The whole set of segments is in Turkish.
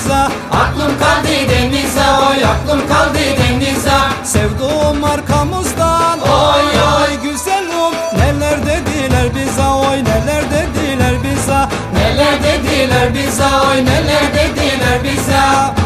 denize. Aklım kaldı denize oy aklım kaldı denize. Sevduğum arkamızdan oy oy güzelim Neler dediler bize oy neler dediler bize. Neler dediler bize oy neler dediler bize.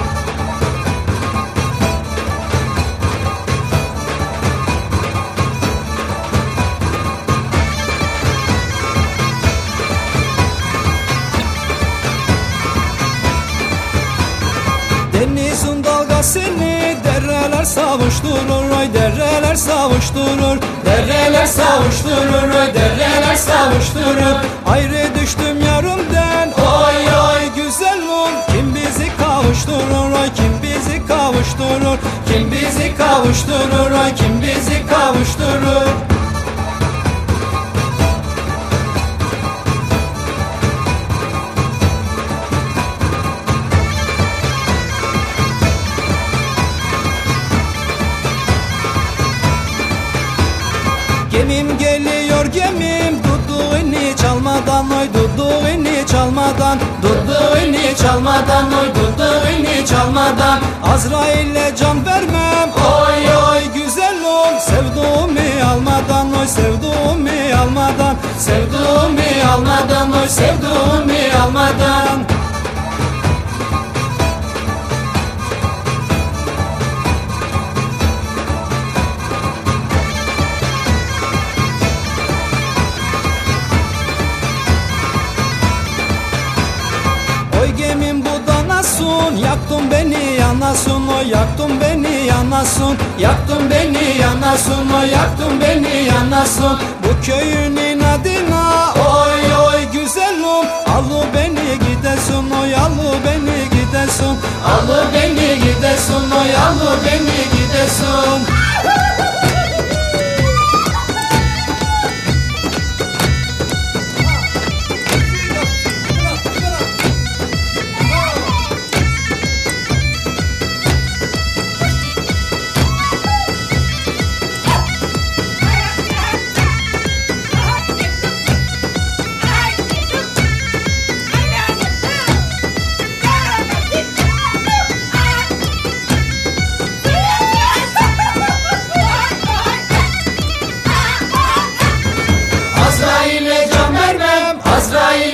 Savuşturur Oy dereler savuşturur. Dereler savuşturur oy dereler savuşturur. Ayrı düştüm yarımden Oy oy güzelim Kim bizi kavuşturur oy kim bizi kavuşturur. Kim bizi kavuşturur oy kim bizi kavuşturur çalmadan Azrail'e can vermem. Oy oy güzelim Sevduğumu almadan oy sevduğumu almadan Sevduğumu almadan oy sevduğumu almadan Yaktın beni yanasın Oy yaktın beni yanasın Yaktın beni yanasın oy yaktın beni yanasın Bu köyünün adına Oy oy güzelim. Alı beni gidesin Oy alı beni gidesin Alı beni gidesin oy alı beni gidesin Israel.